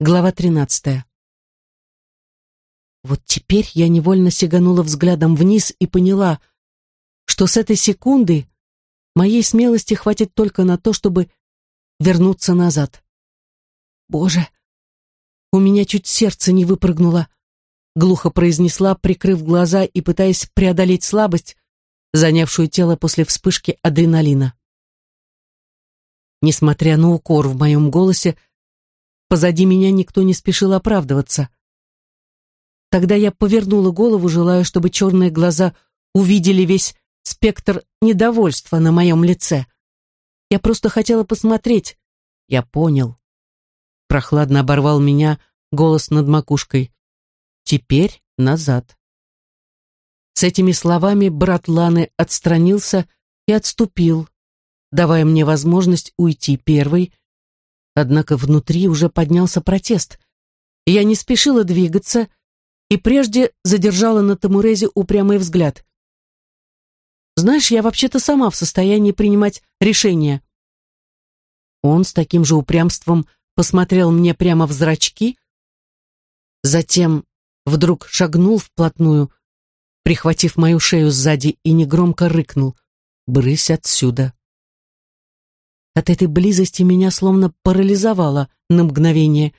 Глава тринадцатая. Вот теперь я невольно сиганула взглядом вниз и поняла, что с этой секунды моей смелости хватит только на то, чтобы вернуться назад. Боже, у меня чуть сердце не выпрыгнуло, глухо произнесла, прикрыв глаза и пытаясь преодолеть слабость, занявшую тело после вспышки адреналина. Несмотря на укор в моем голосе, Позади меня никто не спешил оправдываться. Тогда я повернула голову, желая, чтобы черные глаза увидели весь спектр недовольства на моем лице. Я просто хотела посмотреть. Я понял. Прохладно оборвал меня голос над макушкой. Теперь назад. С этими словами брат Ланы отстранился и отступил, давая мне возможность уйти первой, Однако внутри уже поднялся протест. Я не спешила двигаться и прежде задержала на Тамурезе упрямый взгляд. «Знаешь, я вообще-то сама в состоянии принимать решения». Он с таким же упрямством посмотрел мне прямо в зрачки, затем вдруг шагнул вплотную, прихватив мою шею сзади и негромко рыкнул «Брысь отсюда!» От этой близости меня словно парализовало на мгновение.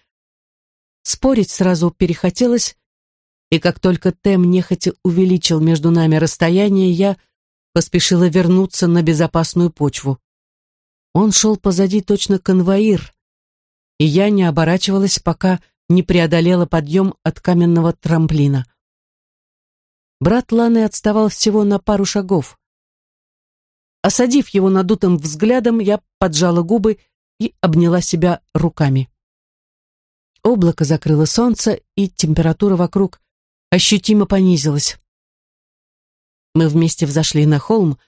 Спорить сразу перехотелось, и как только Тем нехотя увеличил между нами расстояние, я поспешила вернуться на безопасную почву. Он шел позади точно конвоир, и я не оборачивалась, пока не преодолела подъем от каменного трамплина. Брат Ланы отставал всего на пару шагов. Осадив его надутым взглядом, я поджала губы и обняла себя руками. Облако закрыло солнце, и температура вокруг ощутимо понизилась. Мы вместе взошли на холм,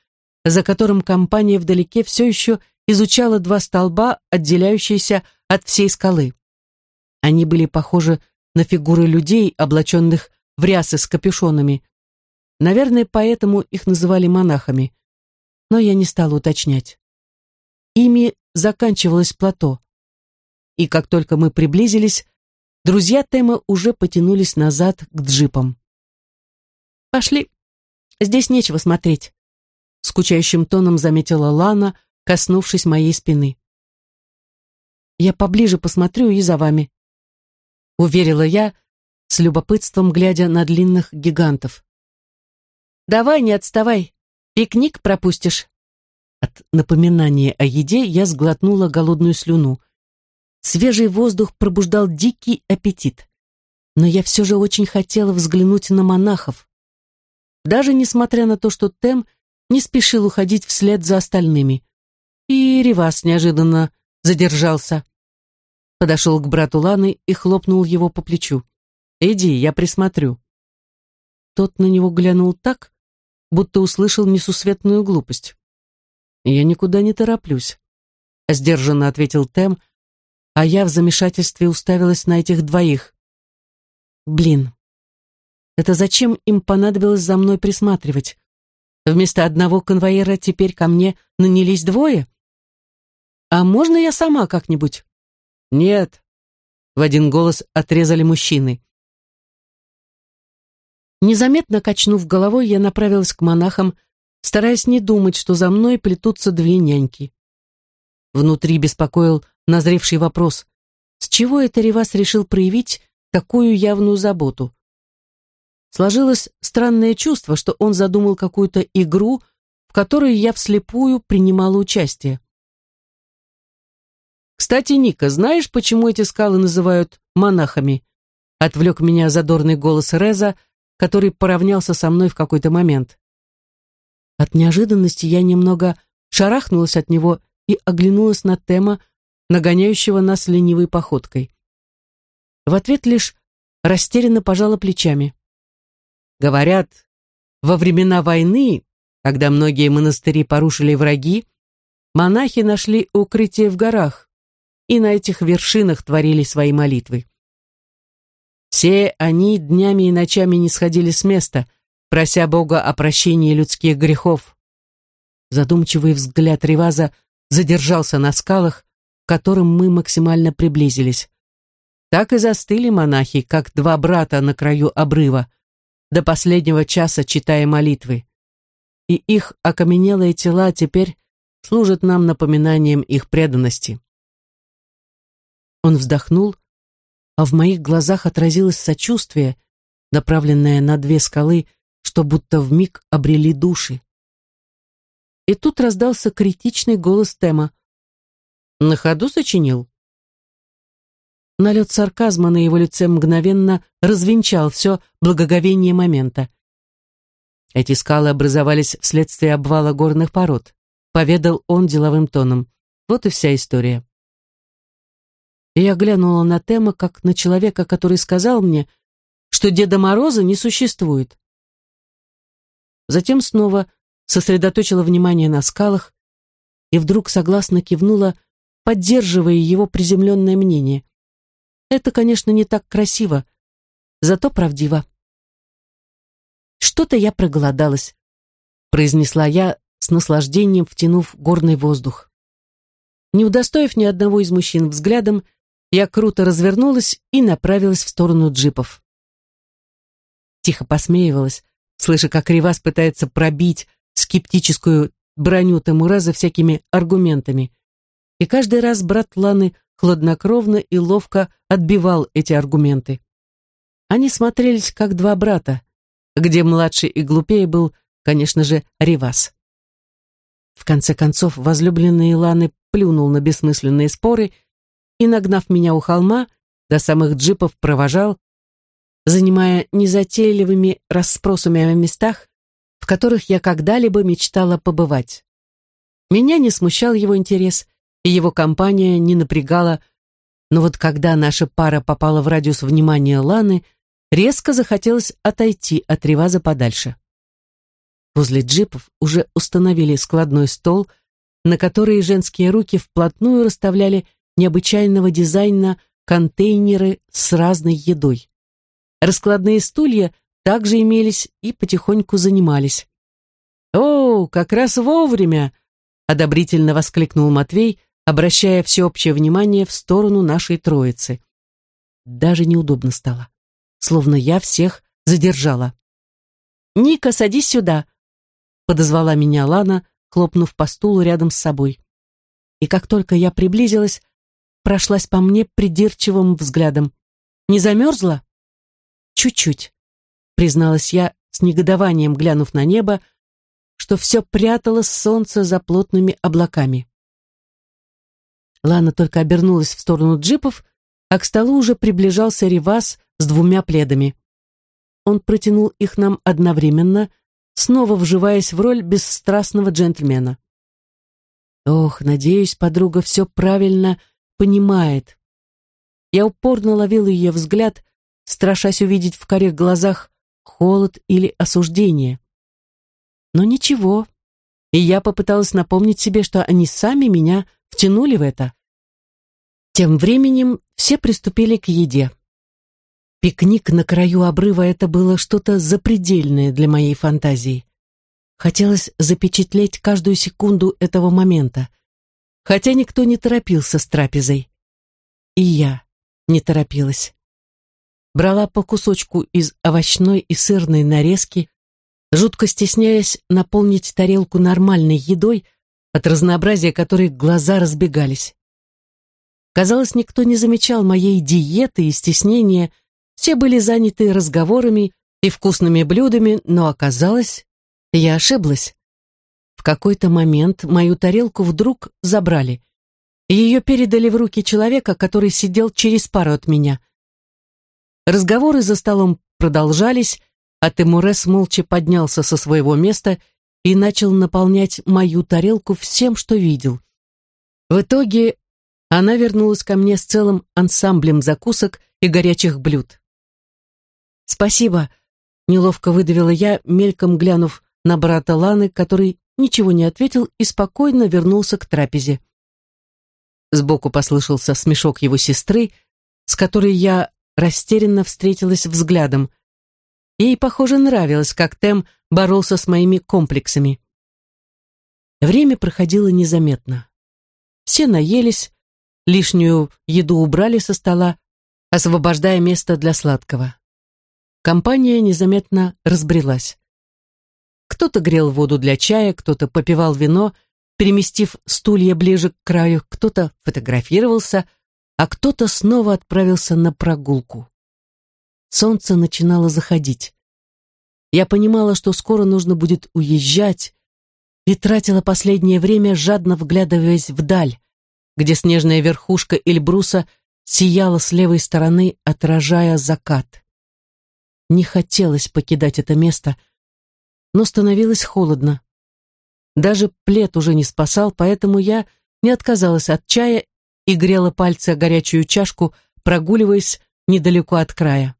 за которым компания вдалеке все еще изучала два столба, отделяющиеся от всей скалы. Они были похожи на фигуры людей, облаченных в рясы с капюшонами. Наверное, поэтому их называли монахами но я не стала уточнять. Ими заканчивалось плато. И как только мы приблизились, друзья Тема уже потянулись назад к джипам. «Пошли, здесь нечего смотреть», — скучающим тоном заметила Лана, коснувшись моей спины. «Я поближе посмотрю и за вами», — уверила я, с любопытством глядя на длинных гигантов. «Давай, не отставай», Пикник пропустишь. От напоминания о еде я сглотнула голодную слюну. Свежий воздух пробуждал дикий аппетит. Но я все же очень хотела взглянуть на монахов. Даже несмотря на то, что Тем не спешил уходить вслед за остальными. И Ривас неожиданно задержался. Подошел к брату Ланы и хлопнул его по плечу. «Иди, я присмотрю». Тот на него глянул так, будто услышал несусветную глупость. «Я никуда не тороплюсь», — сдержанно ответил Тем, а я в замешательстве уставилась на этих двоих. «Блин, это зачем им понадобилось за мной присматривать? Вместо одного конвоира теперь ко мне нанялись двое? А можно я сама как-нибудь?» «Нет», — в один голос отрезали мужчины. Незаметно качнув головой, я направилась к монахам, стараясь не думать, что за мной плетутся две няньки. Внутри беспокоил назревший вопрос, с чего это Ревас решил проявить такую явную заботу? Сложилось странное чувство, что он задумал какую-то игру, в которой я вслепую принимала участие. «Кстати, Ника, знаешь, почему эти скалы называют монахами?» Отвлек меня задорный голос Реза, который поравнялся со мной в какой-то момент. От неожиданности я немного шарахнулась от него и оглянулась на Тема, нагоняющего нас ленивой походкой. В ответ лишь растерянно пожала плечами. Говорят, во времена войны, когда многие монастыри порушили враги, монахи нашли укрытие в горах и на этих вершинах творили свои молитвы. Все они днями и ночами не сходили с места, прося Бога о прощении людских грехов. Задумчивый взгляд Реваза задержался на скалах, к которым мы максимально приблизились. Так и застыли монахи, как два брата на краю обрыва, до последнего часа читая молитвы. И их окаменелые тела теперь служат нам напоминанием их преданности. Он вздохнул, а в моих глазах отразилось сочувствие, направленное на две скалы, что будто вмиг обрели души. И тут раздался критичный голос Тема. «На ходу сочинил?» Налет сарказма на его лице мгновенно развенчал все благоговение момента. Эти скалы образовались вследствие обвала горных пород, поведал он деловым тоном. Вот и вся история. И я глянула на Тема, как на человека, который сказал мне, что Деда Мороза не существует. Затем снова сосредоточила внимание на скалах и вдруг согласно кивнула, поддерживая его приземленное мнение. Это, конечно, не так красиво, зато правдиво. «Что-то я проголодалась», — произнесла я с наслаждением, втянув горный воздух. Не удостоив ни одного из мужчин взглядом, я круто развернулась и направилась в сторону джипов. Тихо посмеивалась, слыша, как Ривас пытается пробить скептическую броню Тамураза всякими аргументами. И каждый раз брат Ланы хладнокровно и ловко отбивал эти аргументы. Они смотрелись как два брата, где младший и глупее был, конечно же, Ривас. В конце концов, возлюбленный Ланы плюнул на бессмысленные споры и, нагнав меня у холма, до самых джипов провожал, занимая незатейливыми расспросами о местах, в которых я когда-либо мечтала побывать. Меня не смущал его интерес, и его компания не напрягала, но вот когда наша пара попала в радиус внимания Ланы, резко захотелось отойти от Реваза подальше. Возле джипов уже установили складной стол, на который женские руки вплотную расставляли необычайного дизайна контейнеры с разной едой. Раскладные стулья также имелись и потихоньку занимались. «О, как раз вовремя!» — одобрительно воскликнул Матвей, обращая всеобщее внимание в сторону нашей троицы. Даже неудобно стало, словно я всех задержала. «Ника, садись сюда!» — подозвала меня Лана, хлопнув по стулу рядом с собой. И как только я приблизилась, прошлась по мне придирчивым взглядом. «Не замерзла?» «Чуть-чуть», — призналась я, с негодованием глянув на небо, что все прятало солнце за плотными облаками. Лана только обернулась в сторону джипов, а к столу уже приближался Ривас с двумя пледами. Он протянул их нам одновременно, снова вживаясь в роль бесстрастного джентльмена. Ох, надеюсь, подруга все правильно понимает. Я упорно ловил ее взгляд, страшась увидеть в корих глазах холод или осуждение. Но ничего, и я попыталась напомнить себе, что они сами меня втянули в это. Тем временем все приступили к еде. Пикник на краю обрыва — это было что-то запредельное для моей фантазии. Хотелось запечатлеть каждую секунду этого момента — хотя никто не торопился с трапезой. И я не торопилась. Брала по кусочку из овощной и сырной нарезки, жутко стесняясь наполнить тарелку нормальной едой, от разнообразия которой глаза разбегались. Казалось, никто не замечал моей диеты и стеснения, все были заняты разговорами и вкусными блюдами, но оказалось, я ошиблась. В какой-то момент мою тарелку вдруг забрали. Ее передали в руки человека, который сидел через пару от меня. Разговоры за столом продолжались, а Тимурес молча поднялся со своего места и начал наполнять мою тарелку всем, что видел. В итоге она вернулась ко мне с целым ансамблем закусок и горячих блюд. «Спасибо», — неловко выдавила я, мельком глянув на брата Ланы, который ничего не ответил и спокойно вернулся к трапезе. Сбоку послышался смешок его сестры, с которой я растерянно встретилась взглядом. Ей, похоже, нравилось, как Тем боролся с моими комплексами. Время проходило незаметно. Все наелись, лишнюю еду убрали со стола, освобождая место для сладкого. Компания незаметно разбрелась. Кто-то грел воду для чая, кто-то попивал вино, переместив стулья ближе к краю, кто-то фотографировался, а кто-то снова отправился на прогулку. Солнце начинало заходить. Я понимала, что скоро нужно будет уезжать, и тратила последнее время, жадно вглядываясь вдаль, где снежная верхушка Эльбруса сияла с левой стороны, отражая закат. Не хотелось покидать это место, но становилось холодно. Даже плед уже не спасал, поэтому я не отказалась от чая и грела пальцы о горячую чашку, прогуливаясь недалеко от края.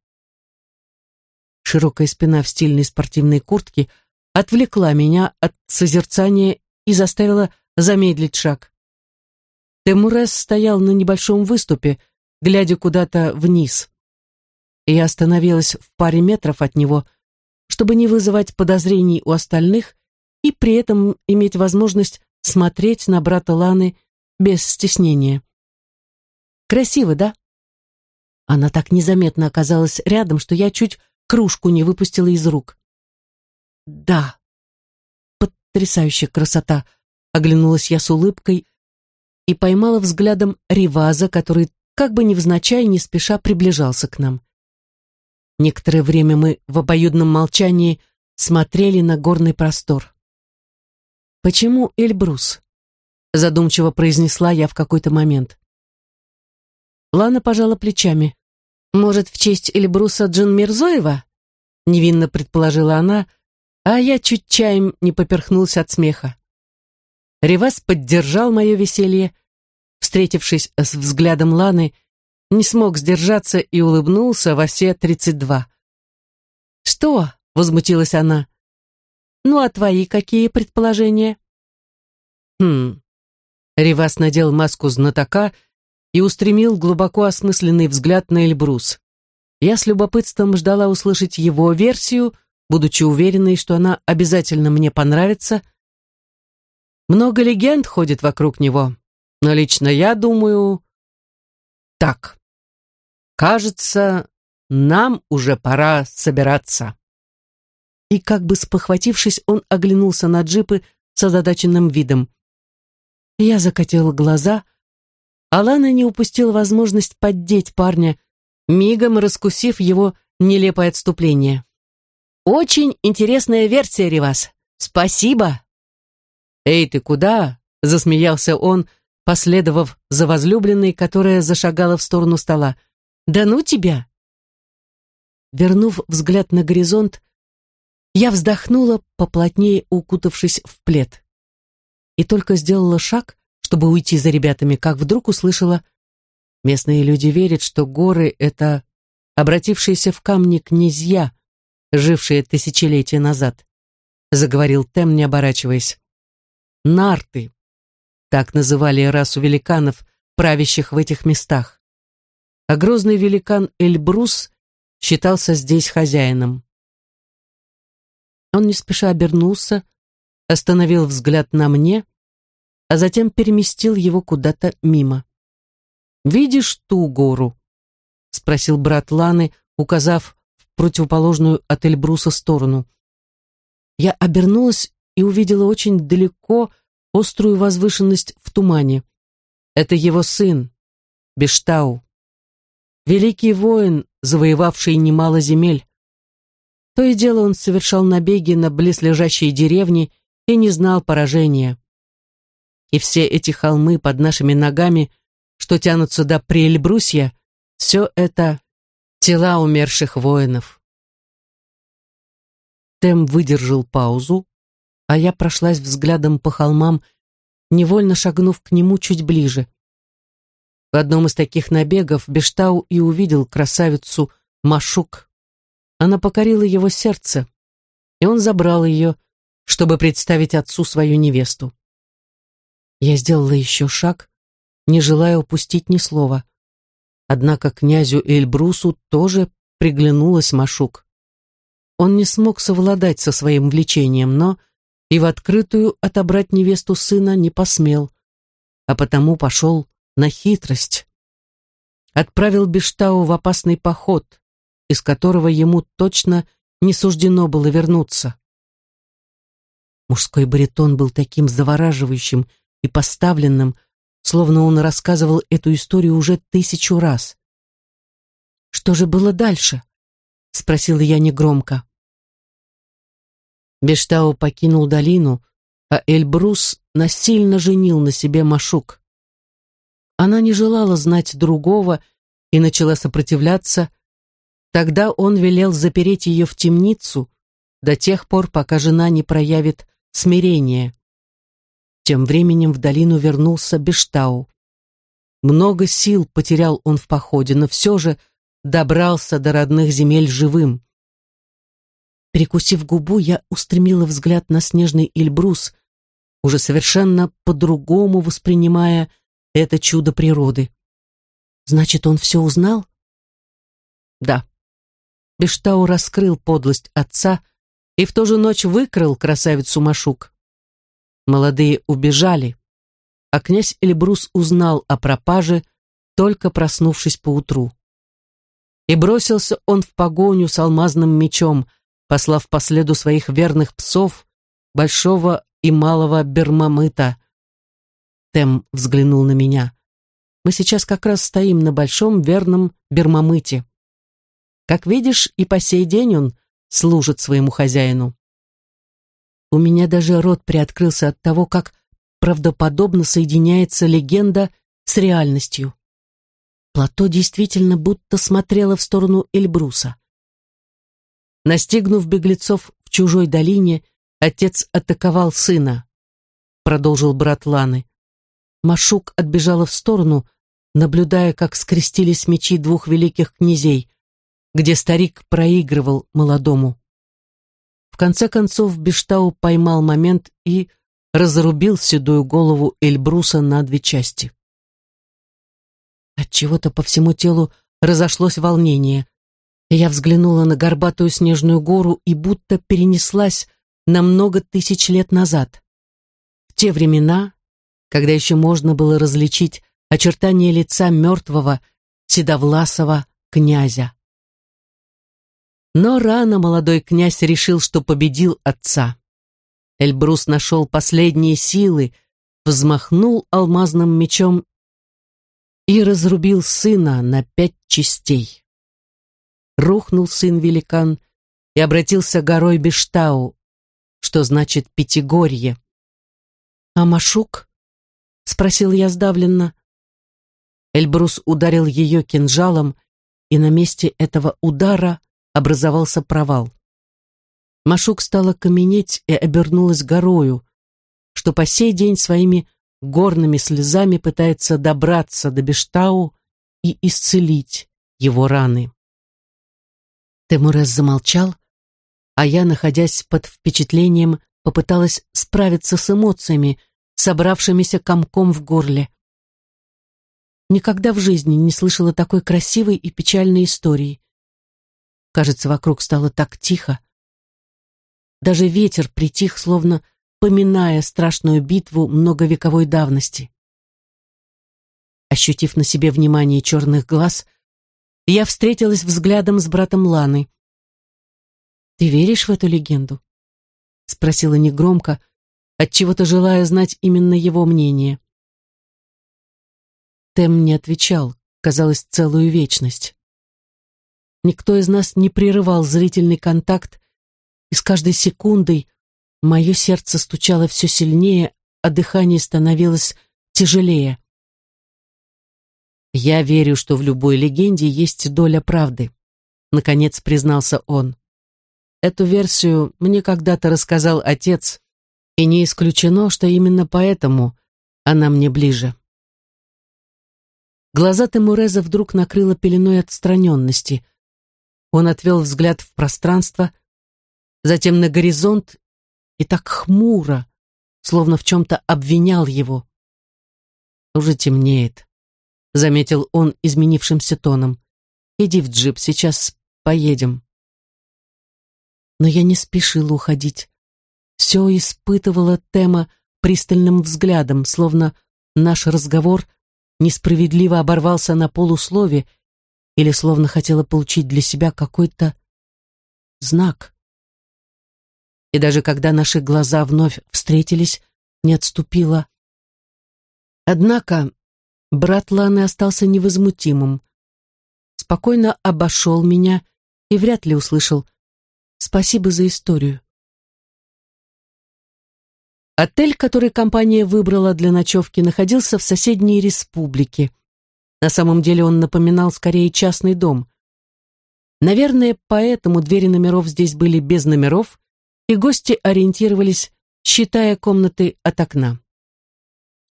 Широкая спина в стильной спортивной куртке отвлекла меня от созерцания и заставила замедлить шаг. Темурес стоял на небольшом выступе, глядя куда-то вниз. Я остановилась в паре метров от него, чтобы не вызывать подозрений у остальных и при этом иметь возможность смотреть на брата Ланы без стеснения. Красиво, да? Она так незаметно оказалась рядом, что я чуть кружку не выпустила из рук. Да, потрясающая красота, оглянулась я с улыбкой и поймала взглядом Риваза, который как бы невзначай, не спеша приближался к нам. Некоторое время мы в обоюдном молчании смотрели на горный простор. «Почему Эльбрус?» задумчиво произнесла я в какой-то момент. Лана пожала плечами. «Может, в честь Эльбруса Джинмирзоева?» Невинно предположила она, а я чуть чаем не поперхнулся от смеха. Ревас поддержал мое веселье, встретившись с взглядом Ланы, не смог сдержаться и улыбнулся во все тридцать два. «Что?» — возмутилась она. «Ну, а твои какие предположения?» «Хм...» Ревас надел маску знатока и устремил глубоко осмысленный взгляд на Эльбрус. Я с любопытством ждала услышать его версию, будучи уверенной, что она обязательно мне понравится. Много легенд ходит вокруг него, но лично я думаю... Так, кажется, нам уже пора собираться. И как бы спохватившись, он оглянулся на джипы с озадаченным видом. Я закатила глаза, Алана не упустила возможность поддеть парня, мигом раскусив его нелепое отступление. «Очень интересная версия, Ривас. Спасибо!» «Эй, ты куда?» — засмеялся он, последовав за возлюбленной, которая зашагала в сторону стола. «Да ну тебя!» Вернув взгляд на горизонт, я вздохнула, поплотнее укутавшись в плед. И только сделала шаг, чтобы уйти за ребятами, как вдруг услышала Местные люди верят, что горы — это обратившиеся в камни князья, жившие тысячелетия назад, заговорил Тем, не оборачиваясь. Нарты. Так называли расу великанов, правящих в этих местах. А грозный великан Эльбрус считался здесь хозяином. Он не спеша обернулся, остановил взгляд на мне, а затем переместил его куда-то мимо. «Видишь ту гору?» — спросил брат Ланы, указав в противоположную от Эльбруса сторону. Я обернулась и увидела очень далеко острую возвышенность в тумане. Это его сын, Бештау. Великий воин, завоевавший немало земель. То и дело он совершал набеги на близлежащие деревни и не знал поражения и все эти холмы под нашими ногами, что тянутся до Приэльбрусья, все это тела умерших воинов. Тем выдержал паузу, а я прошлась взглядом по холмам, невольно шагнув к нему чуть ближе. В одном из таких набегов Бештау и увидел красавицу Машук. Она покорила его сердце, и он забрал ее, чтобы представить отцу свою невесту. Я сделала еще шаг, не желая упустить ни слова. Однако князю Эльбрусу тоже приглянулась Машук. Он не смог совладать со своим влечением, но и в открытую отобрать невесту сына не посмел, а потому пошел на хитрость. отправил Бештау в опасный поход, из которого ему точно не суждено было вернуться. Мужской баритон был таким завораживающим и поставленным, словно он рассказывал эту историю уже тысячу раз. «Что же было дальше?» — спросила я негромко. Бештау покинул долину, а Эльбрус насильно женил на себе Машук. Она не желала знать другого и начала сопротивляться. Тогда он велел запереть ее в темницу до тех пор, пока жена не проявит смирение. Тем временем в долину вернулся Бештау. Много сил потерял он в походе, но все же добрался до родных земель живым. Перекусив губу, я устремила взгляд на снежный Эльбрус, уже совершенно по-другому воспринимая это чудо природы. Значит, он все узнал? Да. Бештау раскрыл подлость отца и в ту же ночь выкрал красавицу Машук. Молодые убежали, а князь Эльбрус узнал о пропаже, только проснувшись поутру. И бросился он в погоню с алмазным мечом — послав по следу своих верных псов, большого и малого бермамыта. Тем взглянул на меня. Мы сейчас как раз стоим на большом верном бермамыте. Как видишь, и по сей день он служит своему хозяину. У меня даже рот приоткрылся от того, как правдоподобно соединяется легенда с реальностью. Плато действительно будто смотрело в сторону Эльбруса. Настигнув беглецов в чужой долине, отец атаковал сына, продолжил брат Ланы. Машук отбежала в сторону, наблюдая, как скрестились мечи двух великих князей, где старик проигрывал молодому. В конце концов Бештау поймал момент и разрубил седую голову Эльбруса на две части. От чего-то по всему телу разошлось волнение. Я взглянула на горбатую снежную гору и будто перенеслась на много тысяч лет назад. В те времена, когда еще можно было различить очертания лица мертвого, седовласого князя. Но рано молодой князь решил, что победил отца. Эльбрус нашел последние силы, взмахнул алмазным мечом и разрубил сына на пять частей рухнул сын-великан и обратился горой Бештау, что значит Пятигорье. «А Машук?» — спросил я сдавленно. Эльбрус ударил ее кинжалом, и на месте этого удара образовался провал. Машук стала каменеть и обернулась горою, что по сей день своими горными слезами пытается добраться до Бештау и исцелить его раны. Темурес замолчал, а я, находясь под впечатлением, попыталась справиться с эмоциями, собравшимися комком в горле. Никогда в жизни не слышала такой красивой и печальной истории. Кажется, вокруг стало так тихо. Даже ветер притих, словно поминая страшную битву многовековой давности. Ощутив на себе внимание черных глаз, я встретилась взглядом с братом Ланы. «Ты веришь в эту легенду?» Спросила негромко, отчего-то желая знать именно его мнение. Тем не отвечал, казалось, целую вечность. Никто из нас не прерывал зрительный контакт, и с каждой секундой мое сердце стучало все сильнее, а дыхание становилось тяжелее. «Я верю, что в любой легенде есть доля правды», — наконец признался он. «Эту версию мне когда-то рассказал отец, и не исключено, что именно поэтому она мне ближе». Глаза Темуреза вдруг накрыло пеленой отстраненности. Он отвел взгляд в пространство, затем на горизонт и так хмуро, словно в чем-то обвинял его. Уже темнеет заметил он изменившимся тоном. «Иди в джип, сейчас поедем». Но я не спешила уходить. Все испытывала Тема пристальным взглядом, словно наш разговор несправедливо оборвался на полуслове или словно хотела получить для себя какой-то знак. И даже когда наши глаза вновь встретились, не отступила. Однако брат Ланы остался невозмутимым. Спокойно обошел меня и вряд ли услышал «Спасибо за историю». Отель, который компания выбрала для ночевки, находился в соседней республике. На самом деле он напоминал скорее частный дом. Наверное, поэтому двери номеров здесь были без номеров, и гости ориентировались, считая комнаты от окна.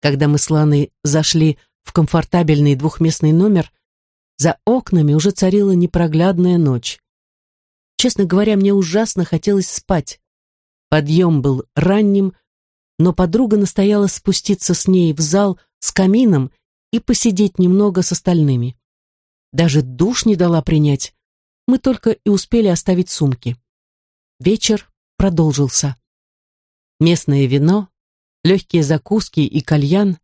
Когда мы с Ланой зашли в комфортабельный двухместный номер, за окнами уже царила непроглядная ночь. Честно говоря, мне ужасно хотелось спать. Подъем был ранним, но подруга настояла спуститься с ней в зал с камином и посидеть немного с остальными. Даже душ не дала принять. Мы только и успели оставить сумки. Вечер продолжился. Местное вино, легкие закуски и кальян,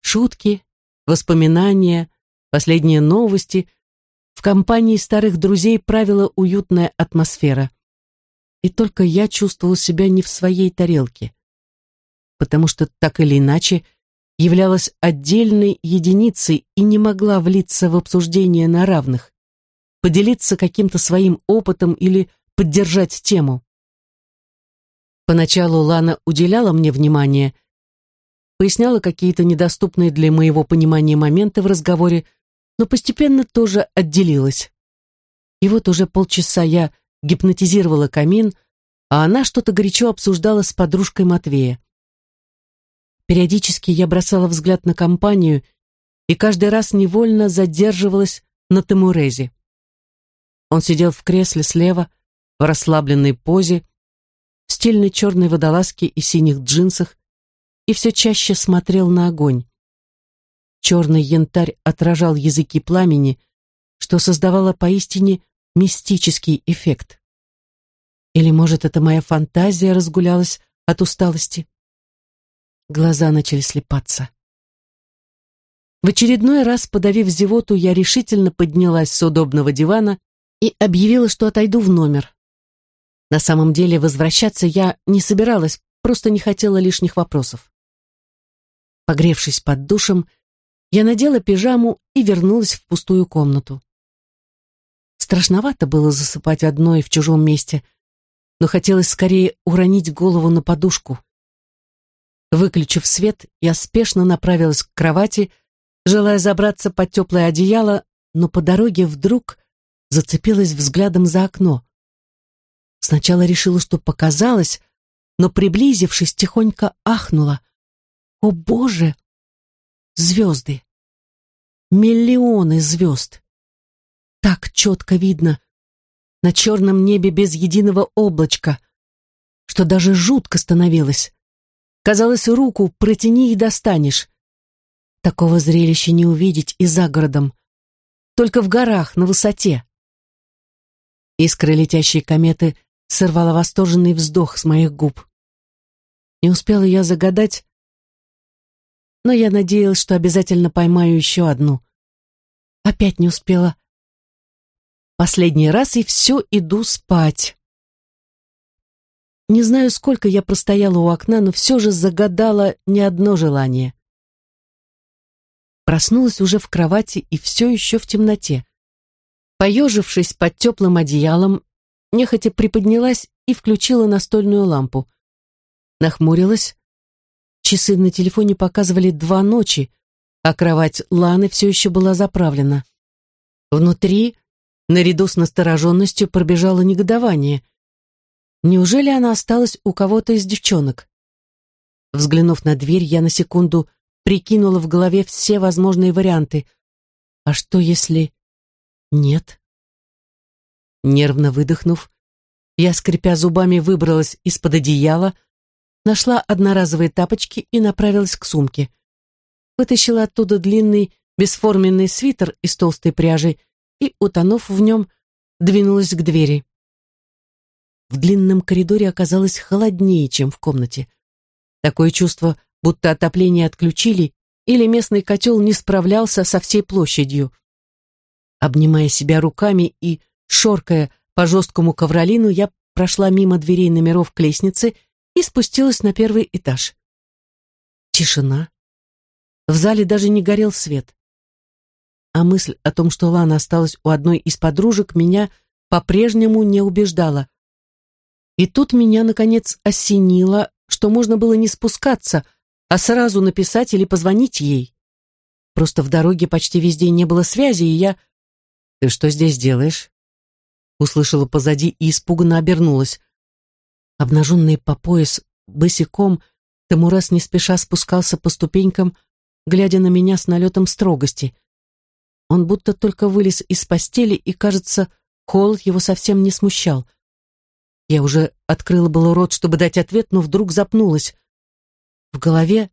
шутки, воспоминания, последние новости. В компании старых друзей правила уютная атмосфера. И только я чувствовал себя не в своей тарелке, потому что так или иначе являлась отдельной единицей и не могла влиться в обсуждение на равных, поделиться каким-то своим опытом или поддержать тему. Поначалу Лана уделяла мне внимание, поясняла какие-то недоступные для моего понимания моменты в разговоре, но постепенно тоже отделилась. И вот уже полчаса я гипнотизировала камин, а она что-то горячо обсуждала с подружкой Матвея. Периодически я бросала взгляд на компанию и каждый раз невольно задерживалась на Тамурезе. Он сидел в кресле слева, в расслабленной позе, в стильной черной водолазке и синих джинсах, и все чаще смотрел на огонь. Черный янтарь отражал языки пламени, что создавало поистине мистический эффект. Или, может, это моя фантазия разгулялась от усталости? Глаза начали слепаться. В очередной раз, подавив зевоту, я решительно поднялась с удобного дивана и объявила, что отойду в номер. На самом деле возвращаться я не собиралась, просто не хотела лишних вопросов. Погревшись под душем, я надела пижаму и вернулась в пустую комнату. Страшновато было засыпать одной в чужом месте, но хотелось скорее уронить голову на подушку. Выключив свет, я спешно направилась к кровати, желая забраться под теплое одеяло, но по дороге вдруг зацепилась взглядом за окно. Сначала решила, что показалось, но, приблизившись, тихонько ахнула. «О, Боже! Звезды! Миллионы звезд! Так четко видно! На черном небе без единого облачка, что даже жутко становилось. Казалось, руку протяни и достанешь. Такого зрелища не увидеть и за городом. Только в горах, на высоте. Искры летящей кометы сорвала восторженный вздох с моих губ. Не успела я загадать, но я надеялась, что обязательно поймаю еще одну. Опять не успела. Последний раз и все, иду спать. Не знаю, сколько я простояла у окна, но все же загадала не одно желание. Проснулась уже в кровати и все еще в темноте. Поежившись под теплым одеялом, нехотя приподнялась и включила настольную лампу. Нахмурилась. Часы на телефоне показывали два ночи, а кровать Ланы все еще была заправлена. Внутри, наряду с настороженностью, пробежало негодование. Неужели она осталась у кого-то из девчонок? Взглянув на дверь, я на секунду прикинула в голове все возможные варианты. А что если... нет? Нервно выдохнув, я, скрипя зубами, выбралась из-под одеяла, нашла одноразовые тапочки и направилась к сумке. Вытащила оттуда длинный бесформенный свитер из толстой пряжи и, утонув в нем, двинулась к двери. В длинном коридоре оказалось холоднее, чем в комнате. Такое чувство, будто отопление отключили, или местный котел не справлялся со всей площадью. Обнимая себя руками и шоркая по жесткому ковролину, я прошла мимо дверей номеров к лестнице и спустилась на первый этаж. Тишина. В зале даже не горел свет. А мысль о том, что Лана осталась у одной из подружек, меня по-прежнему не убеждала. И тут меня, наконец, осенило, что можно было не спускаться, а сразу написать или позвонить ей. Просто в дороге почти везде не было связи, и я... «Ты что здесь делаешь?» Услышала позади и испуганно обернулась. Обнаженный по пояс, босиком, Тамурас не спеша спускался по ступенькам, глядя на меня с налетом строгости. Он будто только вылез из постели, и, кажется, холод его совсем не смущал. Я уже открыла было рот, чтобы дать ответ, но вдруг запнулась. В голове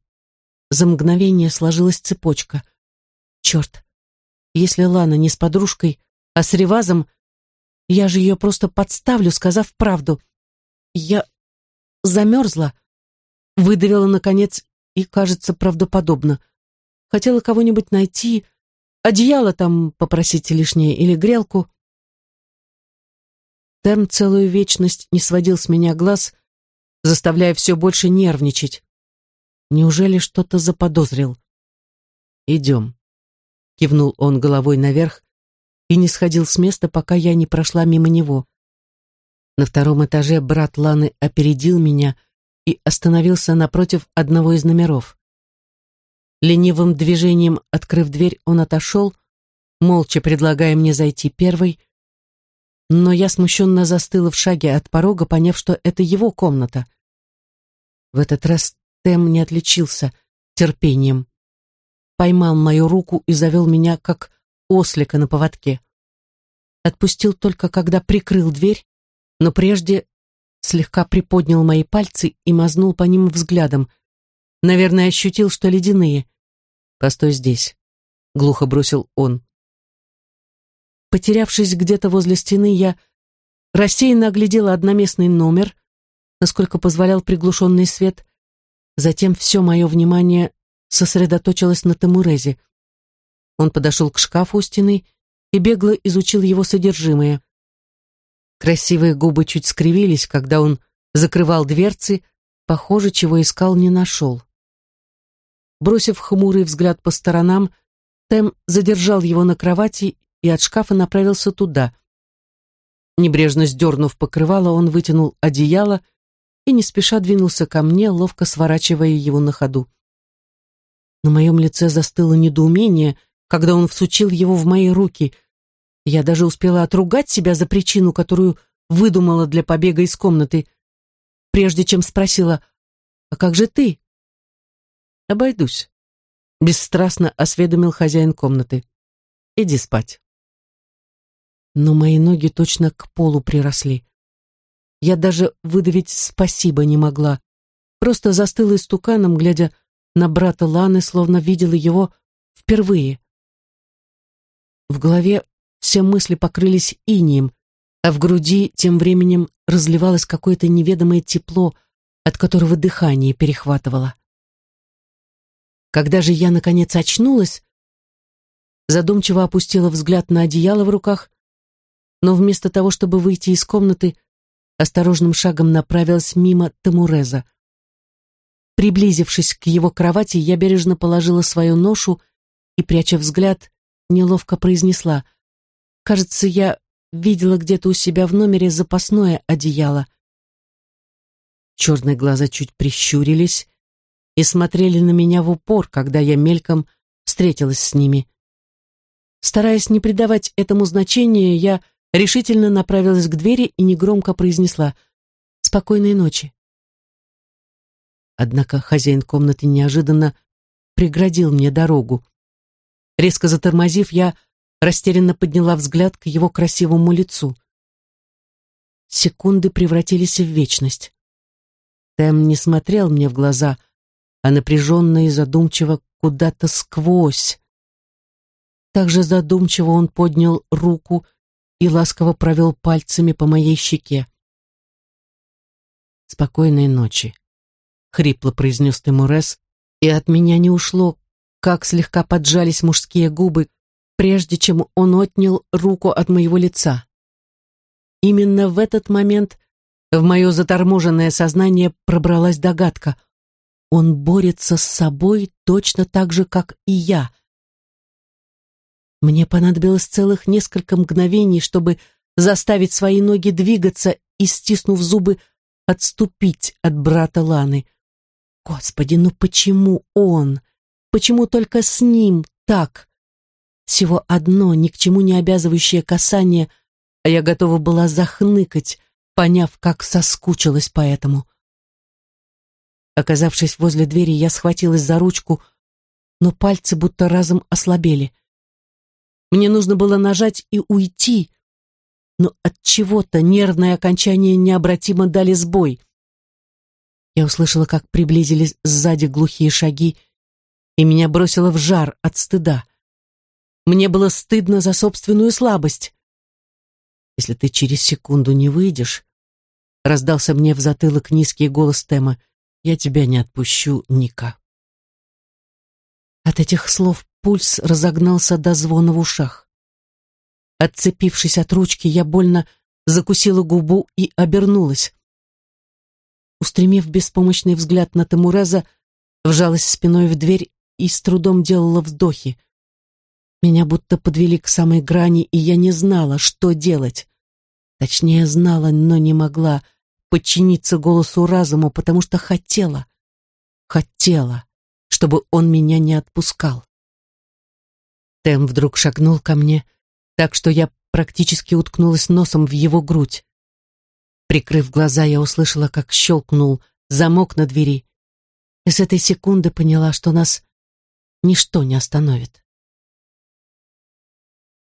за мгновение сложилась цепочка. Черт, если Лана не с подружкой, а с Ревазом, я же ее просто подставлю, сказав правду. Я замерзла, выдавила, наконец, и, кажется, правдоподобно. Хотела кого-нибудь найти, одеяло там попросить лишнее или грелку. Терн целую вечность не сводил с меня глаз, заставляя все больше нервничать. Неужели что-то заподозрил? «Идем», — кивнул он головой наверх и не сходил с места, пока я не прошла мимо него. На втором этаже брат Ланы опередил меня и остановился напротив одного из номеров. Ленивым движением, открыв дверь, он отошел, молча предлагая мне зайти первой, но я смущенно застыла в шаге от порога, поняв, что это его комната. В этот раз Тем не отличился терпением. Поймал мою руку и завел меня, как ослика на поводке. Отпустил только, когда прикрыл дверь, но прежде слегка приподнял мои пальцы и мазнул по ним взглядом. Наверное, ощутил, что ледяные. «Постой здесь», — глухо бросил он. Потерявшись где-то возле стены, я рассеянно оглядела одноместный номер, насколько позволял приглушенный свет. Затем все мое внимание сосредоточилось на Тамурезе. Он подошел к шкафу у стены и бегло изучил его содержимое. Красивые губы чуть скривились, когда он закрывал дверцы, похоже, чего искал, не нашел. Бросив хмурый взгляд по сторонам, Тем задержал его на кровати и от шкафа направился туда. Небрежно сдернув покрывало, он вытянул одеяло и не спеша двинулся ко мне, ловко сворачивая его на ходу. На моем лице застыло недоумение, когда он всучил его в мои руки. Я даже успела отругать себя за причину, которую выдумала для побега из комнаты, прежде чем спросила, «А как же ты?» «Обойдусь», — бесстрастно осведомил хозяин комнаты. «Иди спать» но мои ноги точно к полу приросли. Я даже выдавить спасибо не могла, просто застыла истуканом, глядя на брата Ланы, словно видела его впервые. В голове все мысли покрылись инием, а в груди тем временем разливалось какое-то неведомое тепло, от которого дыхание перехватывало. Когда же я, наконец, очнулась, задумчиво опустила взгляд на одеяло в руках но вместо того, чтобы выйти из комнаты, осторожным шагом направилась мимо Тамуреза. Приблизившись к его кровати, я бережно положила свою ношу и, пряча взгляд, неловко произнесла. «Кажется, я видела где-то у себя в номере запасное одеяло». Черные глаза чуть прищурились и смотрели на меня в упор, когда я мельком встретилась с ними. Стараясь не придавать этому значения, я решительно направилась к двери и негромко произнесла «Спокойной ночи». Однако хозяин комнаты неожиданно преградил мне дорогу. Резко затормозив, я растерянно подняла взгляд к его красивому лицу. Секунды превратились в вечность. Тэм не смотрел мне в глаза, а напряженно и задумчиво куда-то сквозь. Также задумчиво он поднял руку и ласково провел пальцами по моей щеке. «Спокойной ночи», — хрипло произнес Тимурес, и от меня не ушло, как слегка поджались мужские губы, прежде чем он отнял руку от моего лица. Именно в этот момент в мое заторможенное сознание пробралась догадка. Он борется с собой точно так же, как и я. Мне понадобилось целых несколько мгновений, чтобы заставить свои ноги двигаться и, стиснув зубы, отступить от брата Ланы. Господи, ну почему он? Почему только с ним так? Всего одно, ни к чему не обязывающее касание, а я готова была захныкать, поняв, как соскучилась по этому. Оказавшись возле двери, я схватилась за ручку, но пальцы будто разом ослабели. Мне нужно было нажать и уйти, но от чего-то нервные окончания необратимо дали сбой. Я услышала, как приблизились сзади глухие шаги, и меня бросило в жар от стыда. Мне было стыдно за собственную слабость. Если ты через секунду не выйдешь, раздался мне в затылок низкий голос Тема, я тебя не отпущу, Ника. От этих слов пульс разогнался до звона в ушах. Отцепившись от ручки, я больно закусила губу и обернулась. Устремив беспомощный взгляд на Тамураза, вжалась спиной в дверь и с трудом делала вздохи. Меня будто подвели к самой грани, и я не знала, что делать. Точнее, знала, но не могла подчиниться голосу разума, потому что хотела, хотела, чтобы он меня не отпускал. Тем вдруг шагнул ко мне, так что я практически уткнулась носом в его грудь. Прикрыв глаза, я услышала, как щелкнул замок на двери, и с этой секунды поняла, что нас ничто не остановит.